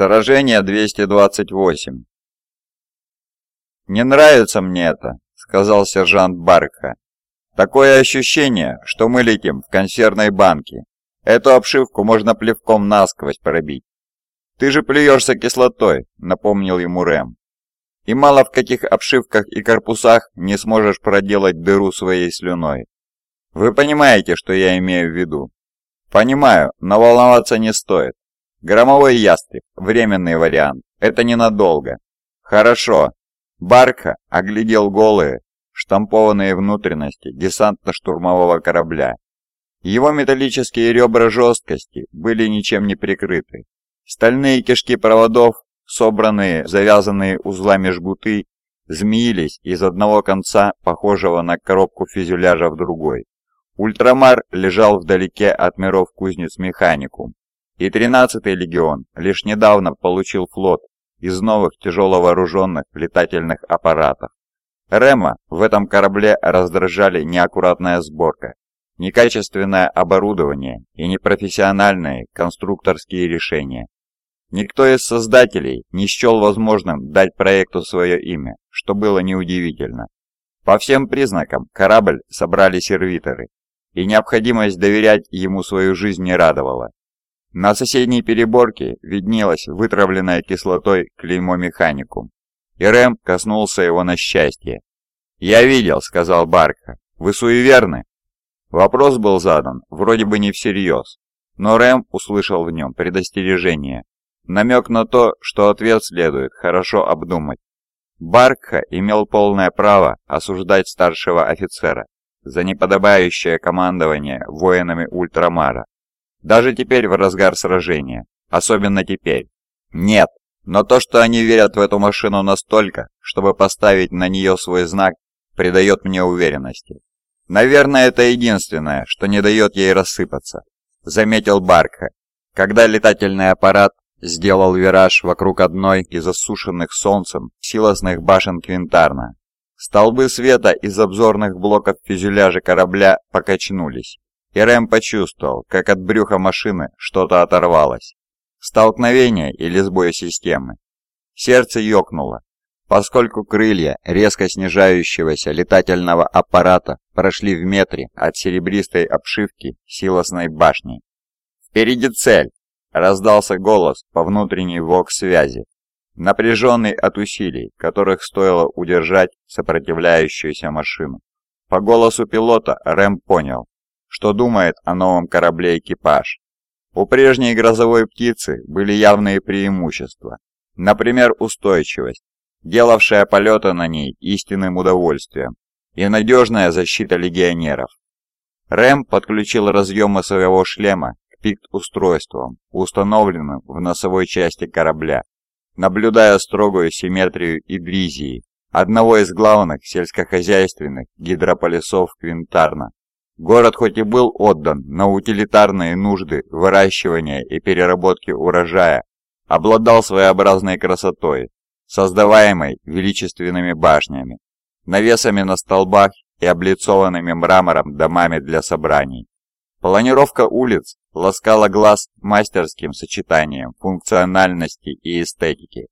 Сражение 228. «Не нравится мне это», — сказал сержант Барка. «Такое ощущение, что мы летим в консервной банке. Эту обшивку можно плевком насквозь пробить». «Ты же плюешься кислотой», — напомнил ему Рэм. «И мало в каких обшивках и корпусах не сможешь проделать дыру своей слюной. Вы понимаете, что я имею в виду?» «Понимаю, но волноваться не стоит. Громовой ястреб, временный вариант, это ненадолго. Хорошо. Барка оглядел голые, штампованные внутренности десантно-штурмового корабля. Его металлические ребра жесткости были ничем не прикрыты. Стальные кишки проводов, собранные, завязанные узлами жгуты, змеились из одного конца, похожего на коробку фюзеляжа в другой. Ультрамар лежал вдалеке от миров кузнец Механикум, и 13-й легион лишь недавно получил флот из новых тяжеловооруженных летательных аппаратов. Рема в этом корабле раздражали неаккуратная сборка, некачественное оборудование и непрофессиональные конструкторские решения. Никто из создателей не счел возможным дать проекту свое имя, что было неудивительно. По всем признакам корабль собрали сервиторы, и необходимость доверять ему свою жизнь не радовала. На соседней переборке виднелось вытравленное кислотой клеймо механикум, и Рэм коснулся его на счастье. «Я видел», — сказал Барка. «Вы суеверны?» Вопрос был задан, вроде бы не всерьез, но Рэм услышал в нем предостережение, намек на то, что ответ следует хорошо обдумать. Баркха имел полное право осуждать старшего офицера за неподобающее командование воинами Ультрамара. Даже теперь в разгар сражения. Особенно теперь. Нет, но то, что они верят в эту машину настолько, чтобы поставить на нее свой знак, придает мне уверенности. Наверное, это единственное, что не дает ей рассыпаться, заметил Барка, когда летательный аппарат сделал вираж вокруг одной из осушенных солнцем силосных башен Квинтарна. Столбы света из обзорных блоков фюзеляжа корабля покачнулись, и Рэм почувствовал, как от брюха машины что-то оторвалось. Столкновение или сбой системы. Сердце ёкнуло, поскольку крылья резко снижающегося летательного аппарата прошли в метре от серебристой обшивки силосной башни. «Впереди цель!» – раздался голос по внутренней ВОК-связи, напряженный от усилий, которых стоило удержать сопротивляющуюся машину. По голосу пилота Рэм понял, что думает о новом корабле экипаж. У прежней грозовой птицы были явные преимущества. Например, устойчивость, делавшая полеты на ней истинным удовольствием, и надежная защита легионеров. Рэм подключил разъемы своего шлема к пикт-устройствам, установленным в носовой части корабля, наблюдая строгую симметрию Идризии, одного из главных сельскохозяйственных гидрополисов Квинтарна. Город хоть и был отдан на утилитарные нужды выращивания и переработки урожая, обладал своеобразной красотой, создаваемой величественными башнями, навесами на столбах и облицованными мрамором домами для собраний. Планировка улиц ласкала глаз мастерским сочетанием функциональности и эстетики,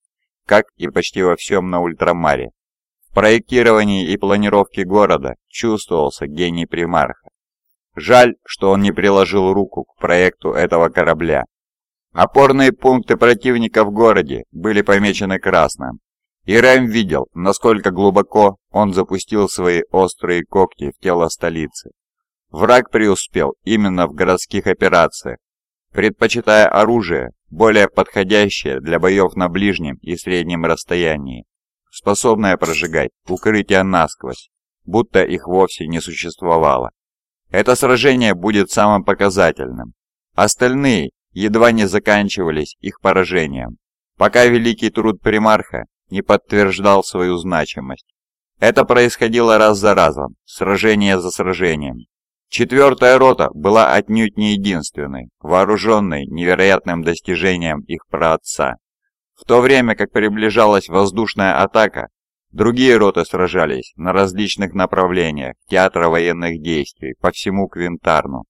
как и почти во всем на ультрамаре. В проектировании и планировке города чувствовался гений примарха. Жаль, что он не приложил руку к проекту этого корабля. Опорные пункты противника в городе были помечены красным, и Рэм видел, насколько глубоко он запустил свои острые когти в тело столицы. Враг преуспел именно в городских операциях, предпочитая оружие, более подходящее для боев на ближнем и среднем расстоянии, способное прожигать укрытия насквозь, будто их вовсе не существовало. Это сражение будет самым показательным. Остальные едва не заканчивались их поражением, пока великий труд примарха не подтверждал свою значимость. Это происходило раз за разом, сражение за сражением. Четвертая рота была отнюдь не единственной, вооруженной невероятным достижением их праотца. В то время как приближалась воздушная атака, Другие роты сражались на различных направлениях театра военных действий по всему Квинтарну.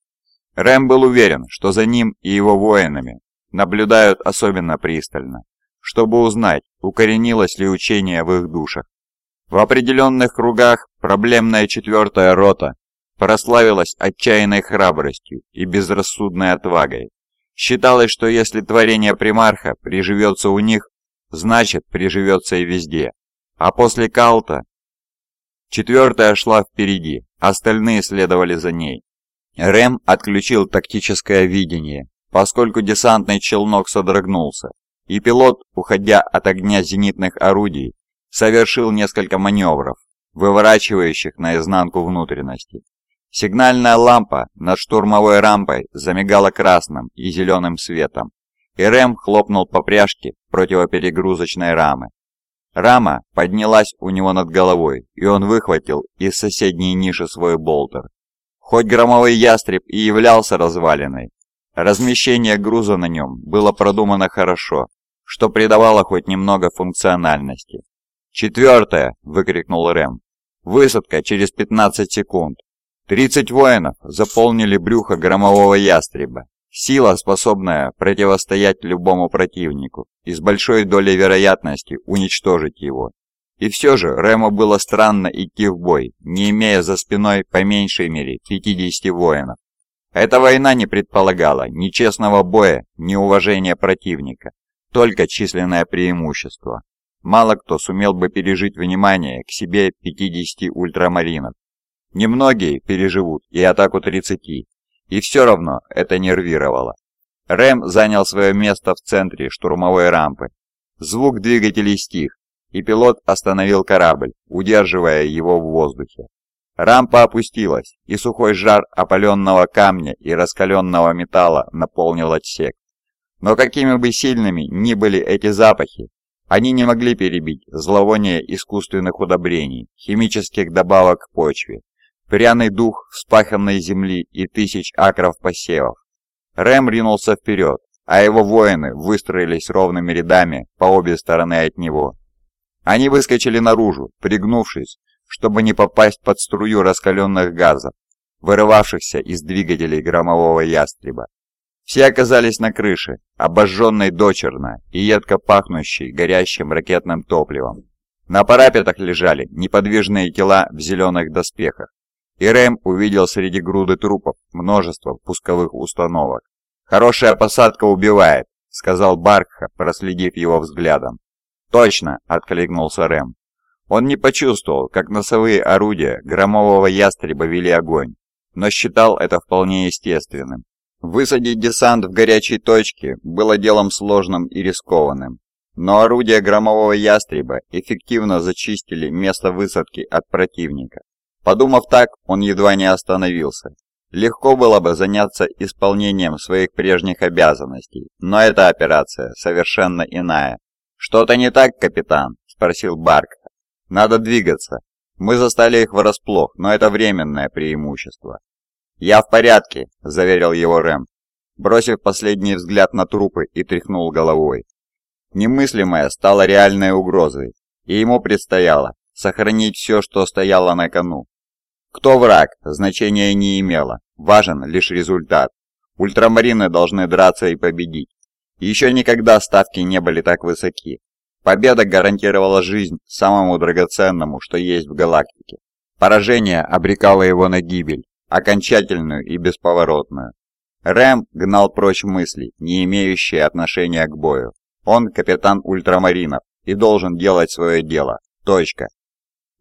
Рэм был уверен, что за ним и его воинами наблюдают особенно пристально, чтобы узнать, укоренилось ли учение в их душах. В определенных кругах проблемная четвертая рота прославилась отчаянной храбростью и безрассудной отвагой. Считалось, что если творение примарха приживется у них, значит приживется и везде. А после Калта четвертая шла впереди, остальные следовали за ней. Рэм отключил тактическое видение, поскольку десантный челнок содрогнулся, и пилот, уходя от огня зенитных орудий, совершил несколько маневров, выворачивающих наизнанку внутренности. Сигнальная лампа над штурмовой рампой замигала красным и зеленым светом, и Рэм хлопнул по пряжке противоперегрузочной рамы. Рама поднялась у него над головой, и он выхватил из соседней ниши свой болтер. Хоть громовой ястреб и являлся развалиной, размещение груза на нем было продумано хорошо, что придавало хоть немного функциональности. «Четвертое!» – выкрикнул Рэм. «Высадка через 15 секунд!» Тридцать воинов заполнили брюхо громового ястреба. Сила, способная противостоять любому противнику и с большой долей вероятности уничтожить его. И все же Рэму было странно идти в бой, не имея за спиной по меньшей мере 50 воинов. Эта война не предполагала ни честного боя, ни уважения противника, только численное преимущество. Мало кто сумел бы пережить внимание к себе 50 ультрамаринов, Немногие переживут и атаку 30, и все равно это нервировало. Рэм занял свое место в центре штурмовой рампы. Звук двигателей стих, и пилот остановил корабль, удерживая его в воздухе. Рампа опустилась, и сухой жар опаленного камня и раскаленного металла наполнил отсек. Но какими бы сильными ни были эти запахи, они не могли перебить зловоние искусственных удобрений, химических добавок к почве, пряный дух вспаханной земли и тысяч акров посевов. Рэм ринулся вперед, а его воины выстроились ровными рядами по обе стороны от него. Они выскочили наружу, пригнувшись, чтобы не попасть под струю раскаленных газов, вырывавшихся из двигателей громового ястреба. Все оказались на крыше, обожженной дочерно и едко пахнущей горящим ракетным топливом. На парапетах лежали неподвижные тела в зеленых доспехах, и Рэм увидел среди груды трупов множество пусковых установок. «Хорошая посадка убивает», — сказал Баркха, проследив его взглядом. «Точно», — откликнулся Рэм. Он не почувствовал, как носовые орудия громового ястреба вели огонь, но считал это вполне естественным. Высадить десант в горячей точке было делом сложным и рискованным, но орудия громового ястреба эффективно зачистили место высадки от противника. Подумав так, он едва не остановился. Легко было бы заняться исполнением своих прежних обязанностей, но эта операция совершенно иная. «Что-то не так, капитан?» – спросил Барк. «Надо двигаться. Мы застали их врасплох, но это временное преимущество». «Я в порядке», – заверил его Рэм, бросив последний взгляд на трупы и тряхнул головой. Немыслимое стало реальной угрозой, и ему предстояло сохранить все, что стояло на кону. Кто враг, значения не имело, важен лишь результат. Ультрамарины должны драться и победить. Еще никогда ставки не были так высоки. Победа гарантировала жизнь самому драгоценному, что есть в галактике. Поражение обрекало его на гибель, окончательную и бесповоротную. Рэм гнал прочь мысли, не имеющие отношения к бою. Он капитан ультрамаринов и должен делать свое дело. Точка.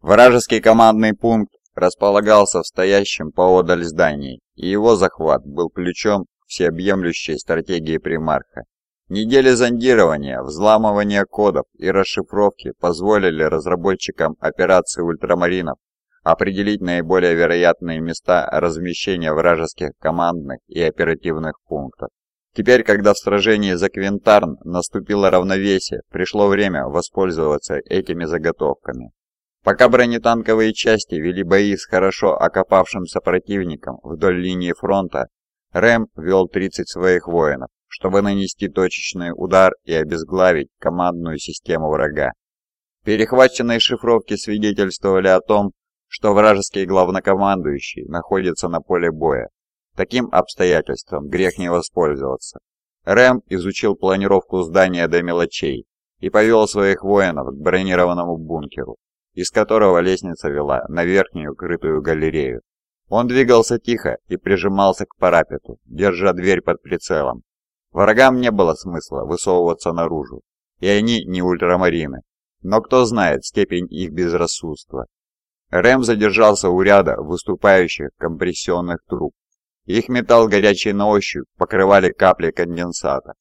Вражеский командный пункт располагался в стоящем поодаль здании, и его захват был ключом к всеобъемлющей стратегии примарха. Недели зондирования, взламывания кодов и расшифровки позволили разработчикам операции ультрамаринов определить наиболее вероятные места размещения вражеских командных и оперативных пунктов. Теперь, когда в сражении за Квинтарн наступило равновесие, пришло время воспользоваться этими заготовками. Пока бронетанковые части вели бои с хорошо окопавшимся противником вдоль линии фронта, Рэм вел 30 своих воинов, чтобы нанести точечный удар и обезглавить командную систему врага. Перехваченные шифровки свидетельствовали о том, что вражеский главнокомандующий находится на поле боя. Таким обстоятельством грех не воспользоваться. Рэм изучил планировку здания до мелочей и повел своих воинов к бронированному бункеру, из которого лестница вела на верхнюю крытую галерею. Он двигался тихо и прижимался к парапету, держа дверь под прицелом. Врагам не было смысла высовываться наружу, и они не ультрамарины. Но кто знает степень их безрассудства. Рэм задержался у ряда выступающих компрессионных труб. Их металл горячий на ощупь покрывали капли конденсата.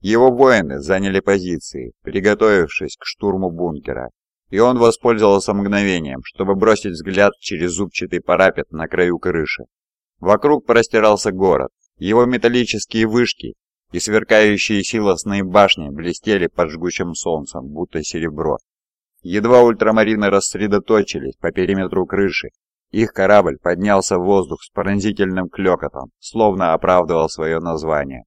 Его воины заняли позиции, приготовившись к штурму бункера, и он воспользовался мгновением, чтобы бросить взгляд через зубчатый парапет на краю крыши. Вокруг простирался город, его металлические вышки и сверкающие силосные башни блестели под жгучим солнцем, будто серебро. Едва ультрамарины рассредоточились по периметру крыши, их корабль поднялся в воздух с пронзительным клёкотом, словно оправдывал свое название.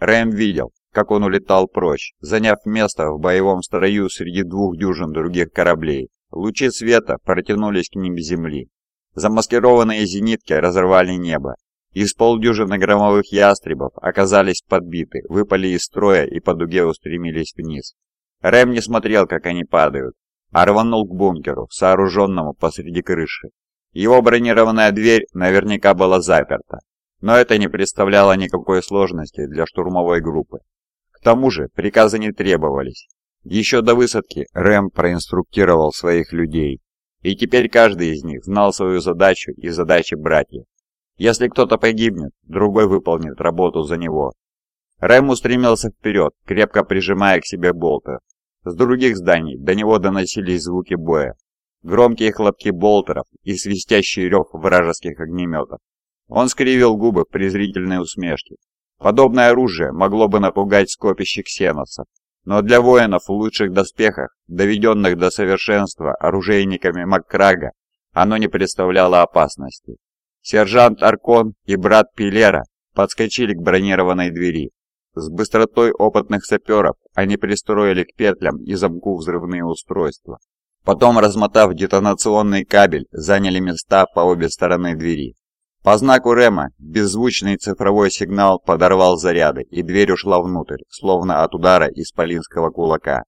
Рэм видел, как он улетал прочь, заняв место в боевом строю среди двух дюжин других кораблей. Лучи света протянулись к ним земли. Замаскированные зенитки разорвали небо, из полдюжины громовых ястребов оказались подбиты, выпали из строя и по дуге устремились вниз. Рэм не смотрел, как они падают, а рванул к бункеру, сооруженному посреди крыши. Его бронированная дверь наверняка была заперта, но это не представляло никакой сложности для штурмовой группы. К тому же приказы не требовались. Еще до высадки Рэм проинструктировал своих людей, и теперь каждый из них знал свою задачу и задачи братьев. Если кто-то погибнет, другой выполнит работу за него. Рэм устремился вперед, крепко прижимая к себе болтер. С других зданий до него доносились звуки боя. Громкие хлопки болтеров и свистящий рев вражеских огнеметов. Он скривил губы в презрительной усмешке. Подобное оружие могло бы напугать скопище ксеносов, но для воинов в лучших доспехах, доведенных до совершенства оружейниками Маккрага, оно не представляло опасности. Сержант Аркон и брат Пилера подскочили к бронированной двери. С быстротой опытных саперов они пристроили к петлям и замку взрывные устройства. Потом, размотав детонационный кабель, заняли места по обе стороны двери. По знаку Рема беззвучный цифровой сигнал подорвал заряды, и дверь ушла внутрь, словно от удара исполинского кулака.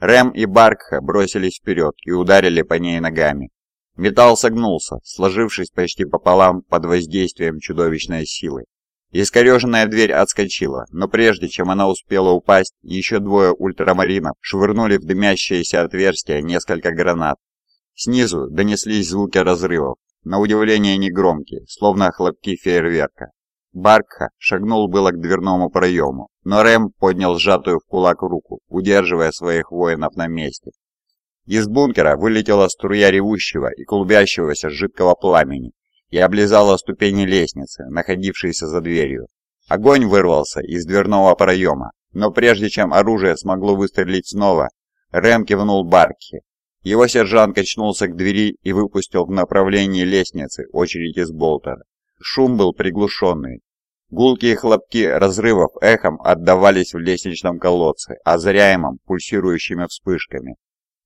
Рэм и Баркха бросились вперед и ударили по ней ногами. Металл согнулся, сложившись почти пополам под воздействием чудовищной силы. Искореженная дверь отскочила, но прежде чем она успела упасть, еще двое ультрамаринов швырнули в дымящееся отверстие несколько гранат. Снизу донеслись звуки разрывов, на удивление негромкие, словно хлопки фейерверка. Баркха шагнул было к дверному проему, но Рэм поднял сжатую в кулак руку, удерживая своих воинов на месте. Из бункера вылетела струя ревущего и клубящегося жидкого пламени и облизала ступени лестницы, находившиеся за дверью. Огонь вырвался из дверного проема, но прежде чем оружие смогло выстрелить снова, Рэм кивнул Барки. Его сержант качнулся к двери и выпустил в направлении лестницы очередь из болтера. Шум был приглушенный. Гулкие хлопки разрывов эхом отдавались в лестничном колодце, озаряемом пульсирующими вспышками.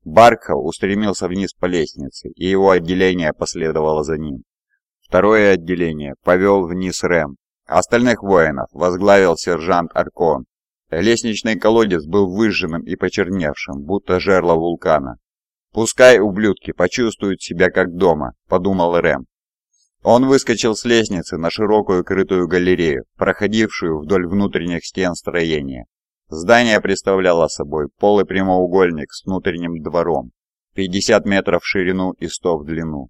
Баркхал устремился вниз по лестнице, и его отделение последовало за ним. Второе отделение повел вниз Рэм. Остальных воинов возглавил сержант Аркон. Лестничный колодец был выжженным и почерневшим, будто жерло вулкана. «Пускай ублюдки почувствуют себя как дома», — подумал Рэм. Он выскочил с лестницы на широкую крытую галерею, проходившую вдоль внутренних стен строения. Здание представляло собой полый прямоугольник с внутренним двором, 50 метров в ширину и 100 в длину.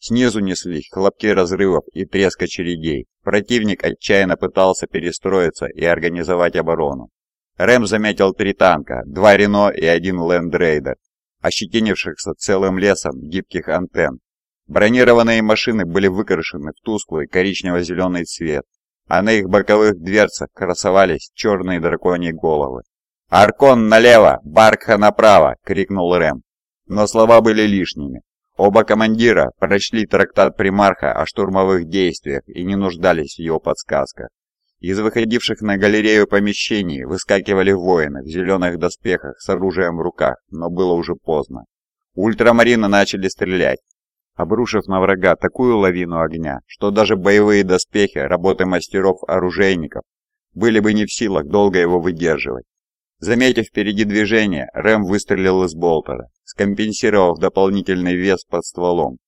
Снизу неслись хлопки разрывов и треск очередей. Противник отчаянно пытался перестроиться и организовать оборону. Рэм заметил три танка, два Рено и один Лендрейдер, ощетинившихся целым лесом гибких антенн. Бронированные машины были выкрашены в тусклый коричнево-зеленый цвет, а на их боковых дверцах красовались черные драконьи головы. «Аркон налево! Баркха направо!» — крикнул Рэм. Но слова были лишними. Оба командира прочли трактат примарха о штурмовых действиях и не нуждались в его подсказках. Из выходивших на галерею помещений выскакивали воины в зеленых доспехах с оружием в руках, но было уже поздно. Ультрамарины начали стрелять, обрушив на врага такую лавину огня, что даже боевые доспехи работы мастеров-оружейников были бы не в силах долго его выдерживать. Заметив впереди движение, Рэм выстрелил из болтера, скомпенсировав дополнительный вес под стволом.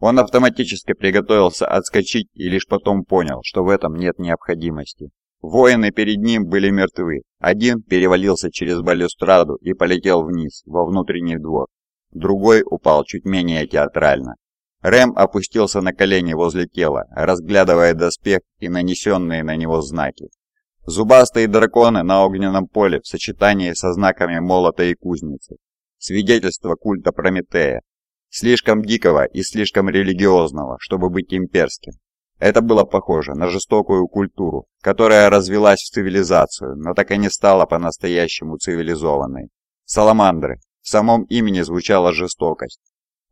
Он автоматически приготовился отскочить и лишь потом понял, что в этом нет необходимости. Воины перед ним были мертвы. Один перевалился через балюстраду и полетел вниз, во внутренний двор. Другой упал чуть менее театрально. Рэм опустился на колени возле тела, разглядывая доспех и нанесенные на него знаки. Зубастые драконы на огненном поле в сочетании со знаками молота и кузницы. Свидетельство культа Прометея. Слишком дикого и слишком религиозного, чтобы быть имперским. Это было похоже на жестокую культуру, которая развелась в цивилизацию, но так и не стала по-настоящему цивилизованной. Саламандры. В самом имени звучала жестокость.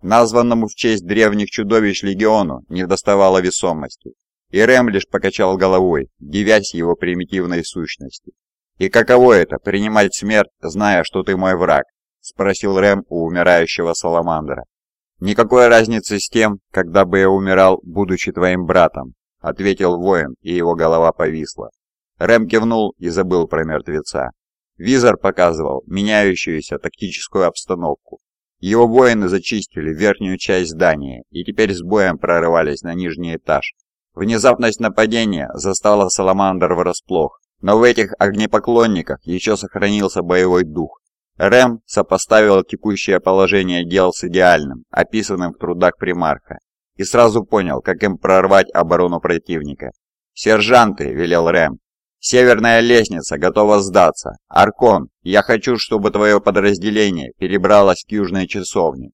Названному в честь древних чудовищ легиону не доставало весомости, и Рэм лишь покачал головой, дивясь его примитивной сущности. «И каково это, принимать смерть, зная, что ты мой враг?» – спросил Рэм у умирающего Саламандра. «Никакой разницы с тем, когда бы я умирал, будучи твоим братом», — ответил воин, и его голова повисла. Рэм кивнул и забыл про мертвеца. Визор показывал меняющуюся тактическую обстановку. Его воины зачистили верхнюю часть здания и теперь с боем прорывались на нижний этаж. Внезапность нападения застала Саламандр врасплох, но в этих огнепоклонниках еще сохранился боевой дух. Рэм сопоставил текущее положение дел с идеальным, описанным в трудах примарха, и сразу понял, как им прорвать оборону противника. «Сержанты!» – велел Рэм. «Северная лестница готова сдаться. Аркон, я хочу, чтобы твое подразделение перебралось к южной часовне.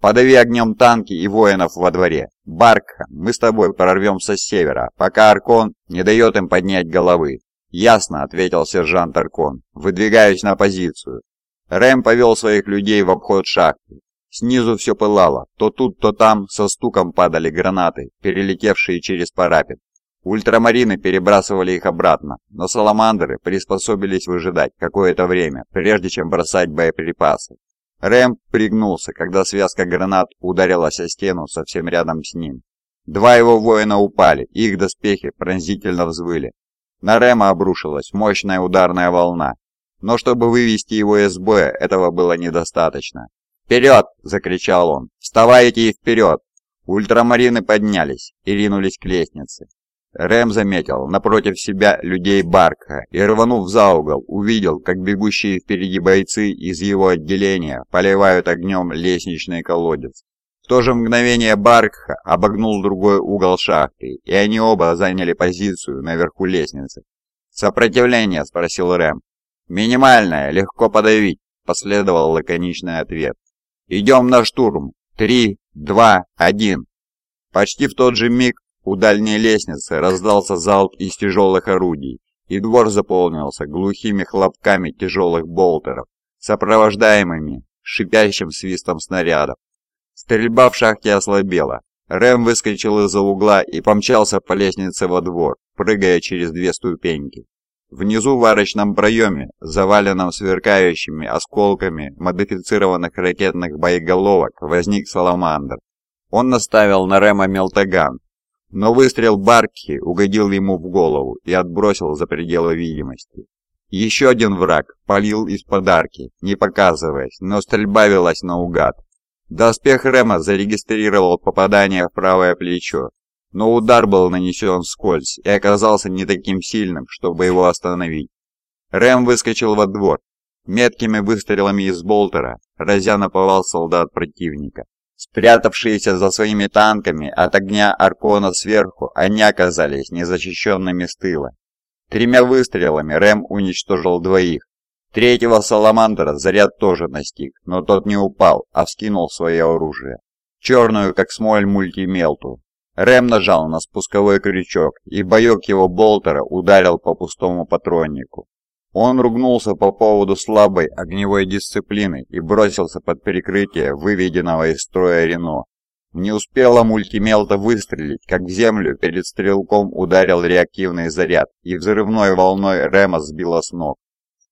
Подави огнем танки и воинов во дворе. Барка, мы с тобой прорвемся с севера, пока Аркон не дает им поднять головы». «Ясно», — ответил сержант Аркон. «Выдвигаюсь на позицию. Рэм повел своих людей в обход шахты. Снизу все пылало, то тут, то там со стуком падали гранаты, перелетевшие через парапет. Ультрамарины перебрасывали их обратно, но саламандры приспособились выжидать какое-то время, прежде чем бросать боеприпасы. Рэм пригнулся, когда связка гранат ударилась о стену совсем рядом с ним. Два его воина упали, их доспехи пронзительно взвыли. На Рэма обрушилась мощная ударная волна, но чтобы вывести его из боя, этого было недостаточно. «Вперед!» – закричал он. «Вставайте и вперед!» Ультрамарины поднялись и ринулись к лестнице. Рэм заметил напротив себя людей Барка и, рванув за угол, увидел, как бегущие впереди бойцы из его отделения поливают огнем лестничный колодец. В то же мгновение Баркха обогнул другой угол шахты, и они оба заняли позицию наверху лестницы. «Сопротивление?» – спросил Рэм. «Минимальное, легко подавить», — последовал лаконичный ответ. «Идем на штурм. Три, два, один». Почти в тот же миг у дальней лестницы раздался залп из тяжелых орудий, и двор заполнился глухими хлопками тяжелых болтеров, сопровождаемыми шипящим свистом снарядов. Стрельба в шахте ослабела. Рэм выскочил из-за угла и помчался по лестнице во двор, прыгая через две ступеньки. Внизу в арочном проеме, заваленном сверкающими осколками модифицированных ракетных боеголовок, возник Саламандр. Он наставил на Рема мелтаган, но выстрел Барки угодил ему в голову и отбросил за пределы видимости. Еще один враг палил из подарки, не показываясь, но стрельба велась наугад. Доспех Рема зарегистрировал попадание в правое плечо, но удар был нанесен вскользь и оказался не таким сильным, чтобы его остановить. Рэм выскочил во двор. Меткими выстрелами из болтера разя наповал солдат противника. Спрятавшиеся за своими танками от огня Аркона сверху, они оказались незащищенными с тыла. Тремя выстрелами Рэм уничтожил двоих. Третьего Саламандра заряд тоже настиг, но тот не упал, а вскинул свое оружие. Черную, как смоль, мультимелту, Рэм нажал на спусковой крючок, и боек его болтера ударил по пустому патроннику. Он ругнулся по поводу слабой огневой дисциплины и бросился под перекрытие выведенного из строя Рено. Не успела мультимелта выстрелить, как в землю перед стрелком ударил реактивный заряд, и взрывной волной Рэма сбило с ног.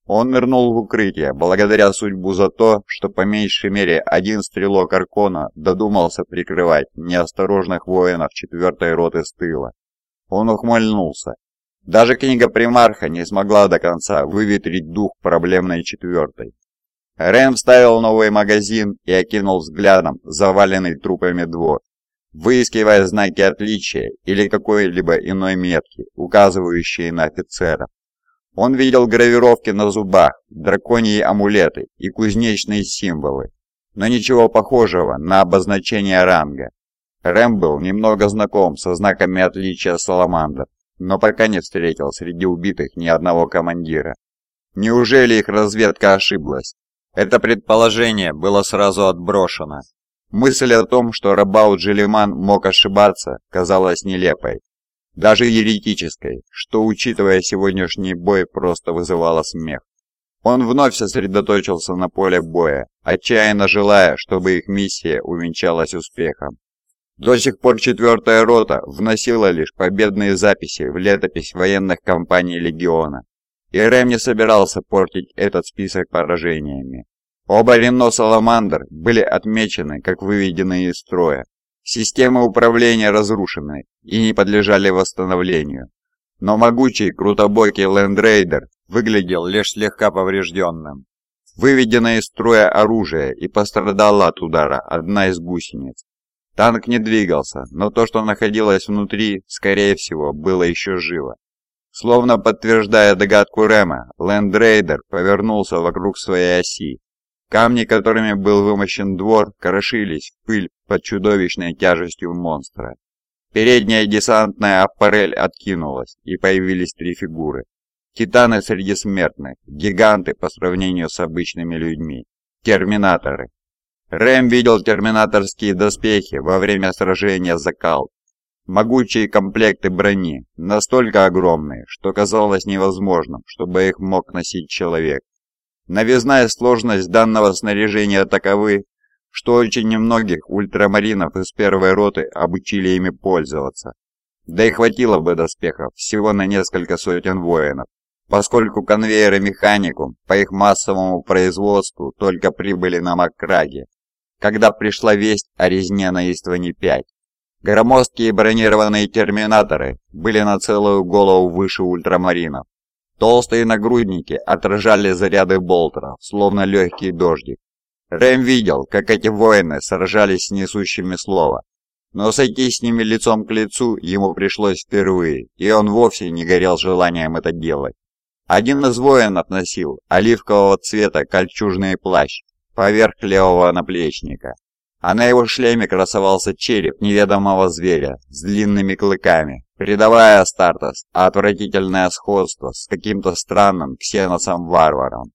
Он нырнул в укрытие, благодаря судьбу за то, что по меньшей мере один стрелок Аркона додумался прикрывать неосторожных воинов четвертой роты с тыла. Он ухмыльнулся. Даже книга примарха не смогла до конца выветрить дух проблемной четвертой. Рэм вставил новый магазин и окинул взглядом заваленный трупами двор, выискивая знаки отличия или какой-либо иной метки, указывающие на офицера. Он видел гравировки на зубах, драконьи амулеты и кузнечные символы, но ничего похожего на обозначение ранга. Рэм был немного знаком со знаками отличия Саламандр, но пока не встретил среди убитых ни одного командира. Неужели их разведка ошиблась? Это предположение было сразу отброшено. Мысль о том, что Рабаут Джелиман мог ошибаться, казалась нелепой. Даже еретической, что, учитывая сегодняшний бой, просто вызывало смех. Он вновь сосредоточился на поле боя, отчаянно желая, чтобы их миссия увенчалась успехом. До сих пор четвертая рота вносила лишь победные записи в летопись военных кампаний Легиона, и Рэм не собирался портить этот список поражениями. Оба Рено Саламандр были отмечены как выведенные из строя. Системы управления разрушены и не подлежали восстановлению. Но могучий, крутобокий Лэндрейдер выглядел лишь слегка поврежденным. Выведено из строя оружие и пострадала от удара одна из гусениц. Танк не двигался, но то, что находилось внутри, скорее всего, было еще живо. Словно подтверждая догадку Рема, Лэндрейдер повернулся вокруг своей оси. Камни, которыми был вымощен двор, крошились в пыль под чудовищной тяжестью монстра. Передняя десантная аппарель откинулась, и появились три фигуры. Титаны среди смертных, гиганты по сравнению с обычными людьми, терминаторы. Рэм видел терминаторские доспехи во время сражения за Кал, Могучие комплекты брони, настолько огромные, что казалось невозможным, чтобы их мог носить человек. Новизна и сложность данного снаряжения таковы, что очень немногих ультрамаринов из первой роты обучили ими пользоваться. Да и хватило бы доспехов всего на несколько сотен воинов, поскольку конвейеры механикум по их массовому производству только прибыли на Маккраге, когда пришла весть о резне на Истване-5. Громоздкие бронированные терминаторы были на целую голову выше ультрамаринов. Толстые нагрудники отражали заряды болтеров, словно легкий дождик. Рэм видел, как эти воины сражались с несущими слова. Но сойти с ними лицом к лицу ему пришлось впервые, и он вовсе не горел желанием это делать. Один из воинов носил оливкового цвета кольчужный плащ поверх левого наплечника а на его шлеме красовался череп неведомого зверя с длинными клыками, придавая Астартес отвратительное сходство с каким-то странным ксеносом-варваром.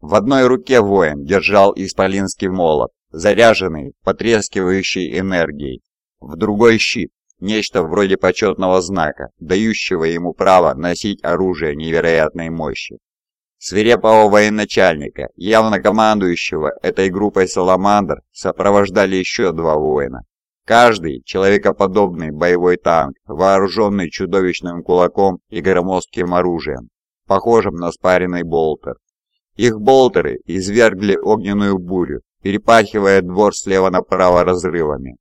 В одной руке воин держал исполинский молот, заряженный, потрескивающий энергией, в другой щит, нечто вроде почетного знака, дающего ему право носить оружие невероятной мощи свирепого военачальника, явно командующего этой группой саламандр, сопровождали еще два воина. Каждый – человекоподобный боевой танк, вооруженный чудовищным кулаком и громоздким оружием, похожим на спаренный болтер. Их болтеры извергли огненную бурю, перепахивая двор слева направо разрывами.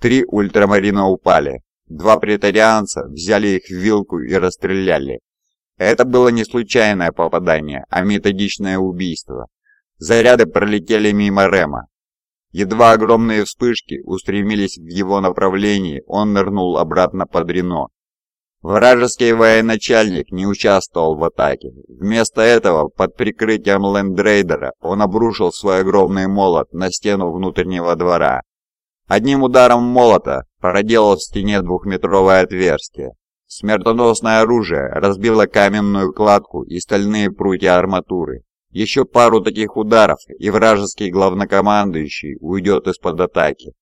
Три ультрамарина упали. Два претарианца взяли их в вилку и расстреляли, это было не случайное попадание, а методичное убийство. Заряды пролетели мимо Рема. Едва огромные вспышки устремились в его направлении, он нырнул обратно под Рено. Вражеский военачальник не участвовал в атаке. Вместо этого, под прикрытием лендрейдера, он обрушил свой огромный молот на стену внутреннего двора. Одним ударом молота проделал в стене двухметровое отверстие. Смертоносное оружие разбило каменную кладку и стальные прутья арматуры. Еще пару таких ударов, и вражеский главнокомандующий уйдет из-под атаки.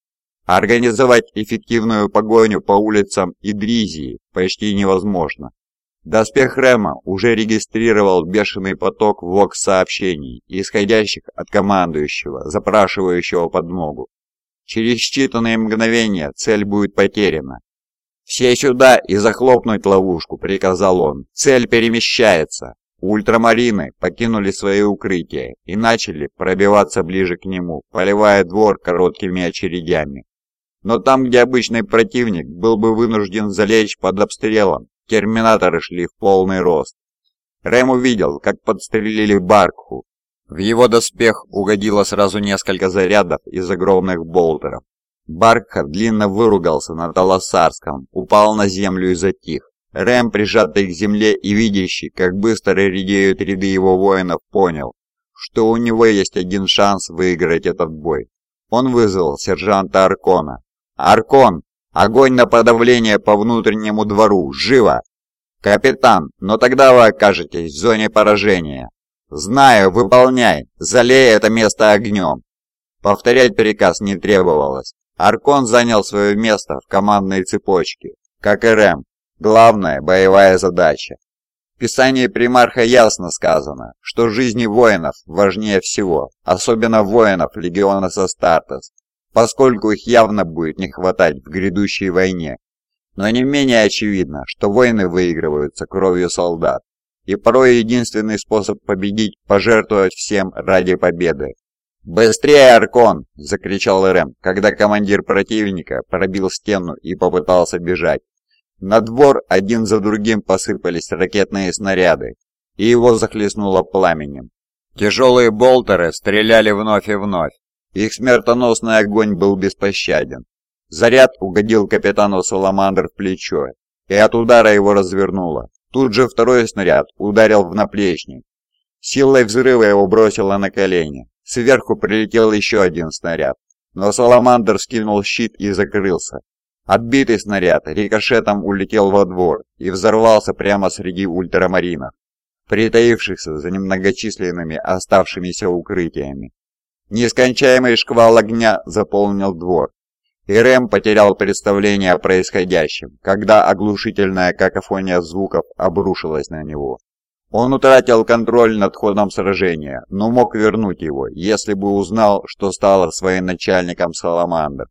Организовать эффективную погоню по улицам Идризии почти невозможно. Доспех Рема уже регистрировал бешеный поток ВОКС-сообщений, исходящих от командующего, запрашивающего подмогу. Через считанные мгновения цель будет потеряна, «Все сюда и захлопнуть ловушку», — приказал он. «Цель перемещается». Ультрамарины покинули свои укрытия и начали пробиваться ближе к нему, поливая двор короткими очередями. Но там, где обычный противник был бы вынужден залечь под обстрелом, терминаторы шли в полный рост. Рэм увидел, как подстрелили Баркху. В его доспех угодило сразу несколько зарядов из огромных болтеров. Баркха длинно выругался на Таласарском, упал на землю и затих. Рэм, прижатый к земле и видящий, как быстро редеют ряды его воинов, понял, что у него есть один шанс выиграть этот бой. Он вызвал сержанта Аркона. «Аркон! Огонь на подавление по внутреннему двору! Живо!» «Капитан, но тогда вы окажетесь в зоне поражения». «Знаю, выполняй! Залей это место огнем!» Повторять приказ не требовалось. Аркон занял свое место в командной цепочке, как и Рэм. Главная боевая задача. В Писании примарха ясно сказано, что жизни воинов важнее всего, особенно воинов легиона Састартес, поскольку их явно будет не хватать в грядущей войне. Но не менее очевидно, что войны выигрываются кровью солдат, и порой единственный способ победить – пожертвовать всем ради победы. «Быстрее, Аркон!» – закричал Рэм, когда командир противника пробил стену и попытался бежать. На двор один за другим посыпались ракетные снаряды, и его захлестнуло пламенем. Тяжелые болтеры стреляли вновь и вновь. Их смертоносный огонь был беспощаден. Заряд угодил капитану Саламандр в плечо, и от удара его развернуло. Тут же второй снаряд ударил в наплечник. Силой взрыва его бросило на колени. Сверху прилетел еще один снаряд, но Саламандр скинул щит и закрылся. Отбитый снаряд рикошетом улетел во двор и взорвался прямо среди ультрамаринов, притаившихся за немногочисленными оставшимися укрытиями. Нескончаемый шквал огня заполнил двор, и Рэм потерял представление о происходящем, когда оглушительная какофония звуков обрушилась на него. Он утратил контроль над ходом сражения, но мог вернуть его, если бы узнал, что стало с военачальником Саламандр.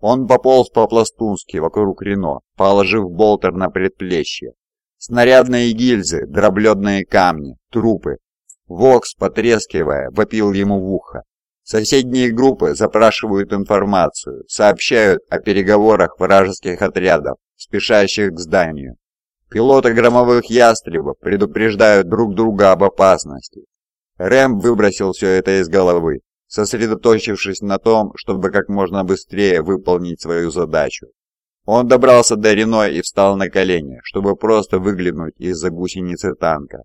Он пополз по-пластунски вокруг Рено, положив болтер на предплечье. Снарядные гильзы, дроблёдные камни, трупы. Вокс, потрескивая, вопил ему в ухо. Соседние группы запрашивают информацию, сообщают о переговорах вражеских отрядов, спешащих к зданию. Пилоты громовых ястребов предупреждают друг друга об опасности. Рэм выбросил все это из головы, сосредоточившись на том, чтобы как можно быстрее выполнить свою задачу. Он добрался до Рено и встал на колени, чтобы просто выглянуть из-за гусеницы танка.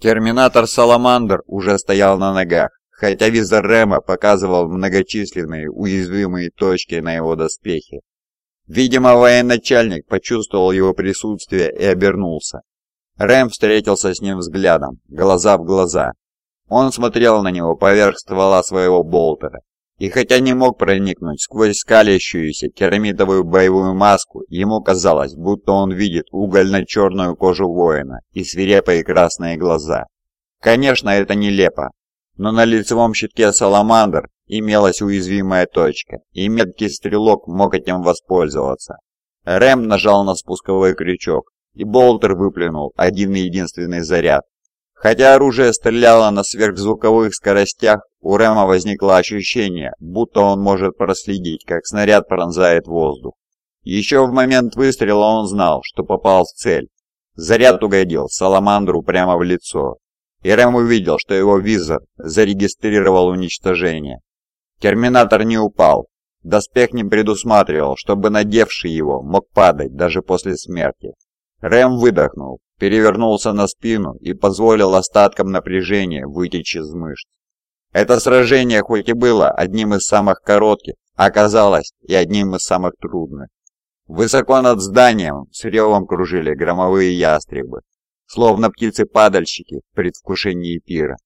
Терминатор Саламандр уже стоял на ногах, хотя визор Рэма показывал многочисленные уязвимые точки на его доспехе. Видимо, военачальник почувствовал его присутствие и обернулся. Рэм встретился с ним взглядом, глаза в глаза. Он смотрел на него поверх ствола своего болтера, и хотя не мог проникнуть сквозь скалящуюся керамитовую боевую маску, ему казалось, будто он видит угольно-черную кожу воина и свирепые красные глаза. Конечно, это нелепо, но на лицевом щитке Саламандр имелась уязвимая точка, и меткий стрелок мог этим воспользоваться. Рэм нажал на спусковой крючок, и болтер выплюнул один единственный заряд. Хотя оружие стреляло на сверхзвуковых скоростях, у Рэма возникло ощущение, будто он может проследить, как снаряд пронзает воздух. Еще в момент выстрела он знал, что попал в цель. Заряд угодил Саламандру прямо в лицо, и Рэм увидел, что его визор зарегистрировал уничтожение. Терминатор не упал. Доспех не предусматривал, чтобы надевший его мог падать даже после смерти. Рэм выдохнул, перевернулся на спину и позволил остаткам напряжения вытечь из мышц. Это сражение, хоть и было одним из самых коротких, оказалось и одним из самых трудных. Высоко над зданием с ревом кружили громовые ястребы, словно птицы-падальщики в предвкушении пира.